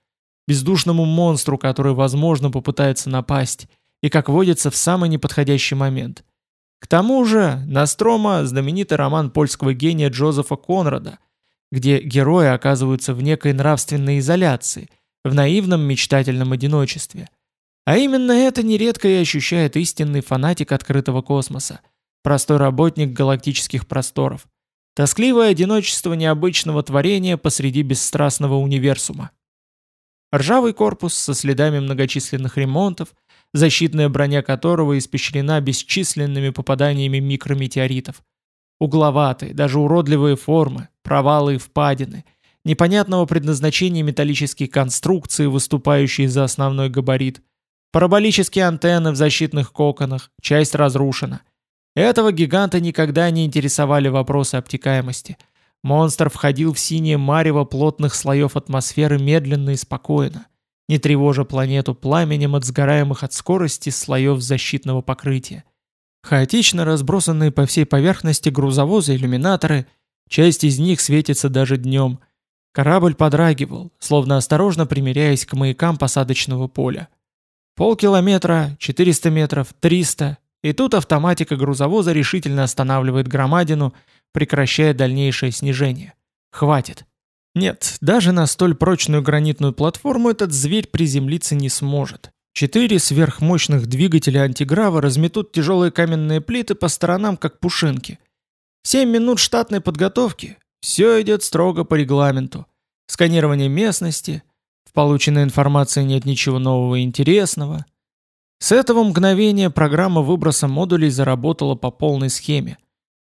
бездушному монстру, который, возможно, попытается напасть, и, как водится, в самый неподходящий момент. К тому же, Настрома – знаменитый роман польского гения Джозефа Конрада, где герои оказываются в некой нравственной изоляции, в наивном мечтательном одиночестве. А именно это нередко и ощущает истинный фанатик открытого космоса, простой работник галактических просторов, тоскливое одиночество необычного творения посреди бесстрастного универсума. Ржавый корпус со следами многочисленных ремонтов, защитная броня которого испещрена бесчисленными попаданиями микрометеоритов. Угловатые, даже уродливые формы, провалы и впадины, непонятного предназначения металлические конструкции, выступающие за основной габарит, параболические антенны в защитных коконах, часть разрушена. Этого гиганта никогда не интересовали вопросы обтекаемости – Монстр входил в синее марево плотных слоев атмосферы медленно и спокойно, не тревожа планету пламенем от сгораемых от скорости слоев защитного покрытия. Хаотично разбросанные по всей поверхности грузовозы иллюминаторы, часть из них светится даже днем. Корабль подрагивал, словно осторожно примеряясь к маякам посадочного поля. Полкилометра, 400 метров, 300, и тут автоматика грузовоза решительно останавливает громадину, прекращая дальнейшее снижение. Хватит. Нет, даже на столь прочную гранитную платформу этот зверь приземлиться не сможет. Четыре сверхмощных двигателя антиграва разметут тяжелые каменные плиты по сторонам, как пушинки. Семь минут штатной подготовки. Все идет строго по регламенту. Сканирование местности. В полученной информации нет ничего нового и интересного. С этого мгновения программа выброса модулей заработала по полной схеме.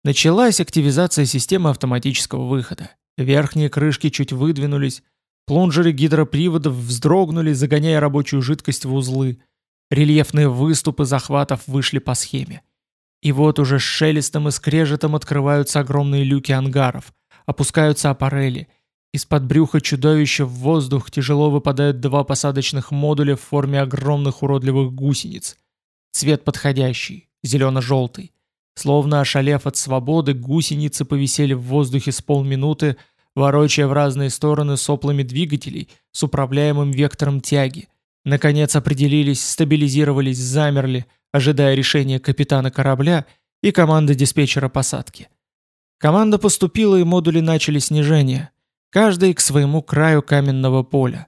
Началась активизация системы автоматического выхода. Верхние крышки чуть выдвинулись, плунжеры гидроприводов вздрогнули, загоняя рабочую жидкость в узлы. Рельефные выступы захватов вышли по схеме. И вот уже с шелестом и скрежетом открываются огромные люки ангаров, опускаются аппарели. Из-под брюха чудовища в воздух тяжело выпадают два посадочных модуля в форме огромных уродливых гусениц. Цвет подходящий, зелено-желтый. Словно ошалев от свободы, гусеницы повисели в воздухе с полминуты, ворочая в разные стороны соплами двигателей с управляемым вектором тяги. Наконец определились, стабилизировались, замерли, ожидая решения капитана корабля и команды диспетчера посадки. Команда поступила, и модули начали снижение, каждый к своему краю каменного поля.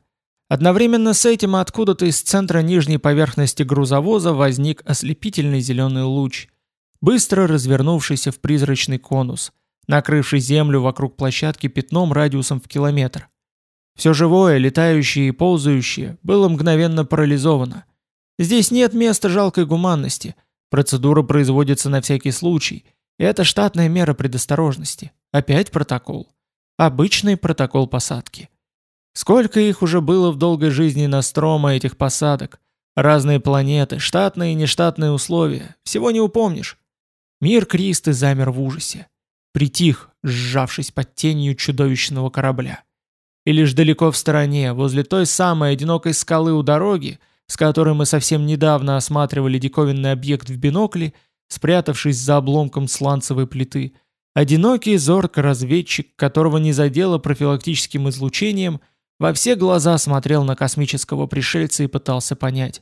Одновременно с этим откуда-то из центра нижней поверхности грузовоза возник ослепительный зеленый луч – быстро развернувшийся в призрачный конус, накрывший землю вокруг площадки пятном радиусом в километр. Все живое, летающее и ползающее, было мгновенно парализовано. Здесь нет места жалкой гуманности, процедура производится на всякий случай, Это штатная мера предосторожности. Опять протокол. Обычный протокол посадки. Сколько их уже было в долгой жизни Настрома этих посадок. Разные планеты, штатные и нештатные условия. Всего не упомнишь. Мир Кристы замер в ужасе. Притих, сжавшись под тенью чудовищного корабля. И лишь далеко в стороне, возле той самой одинокой скалы у дороги, с которой мы совсем недавно осматривали диковинный объект в бинокле, спрятавшись за обломком сланцевой плиты, одинокий зорко-разведчик, которого не задело профилактическим излучением, во все глаза смотрел на космического пришельца и пытался понять,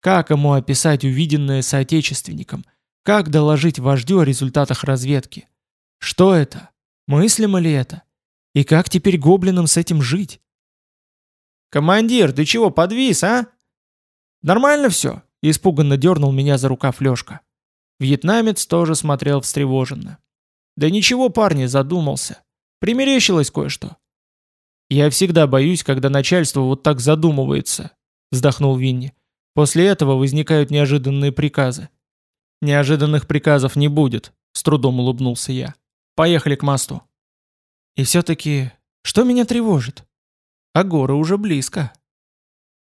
как ему описать увиденное соотечественникам, как доложить вождю о результатах разведки. Что это? Мыслимо ли это? И как теперь гоблинам с этим жить? «Командир, ты чего, подвис, а?» «Нормально все?» – испуганно дернул меня за рукав Лешка. Вьетнамец тоже смотрел встревоженно. «Да ничего, парни, задумался. Примерещилось кое-что». «Я всегда боюсь, когда начальство вот так задумывается», — вздохнул Винни. «После этого возникают неожиданные приказы». «Неожиданных приказов не будет», — с трудом улыбнулся я. «Поехали к мосту». «И все-таки, что меня тревожит?» «А горы уже близко».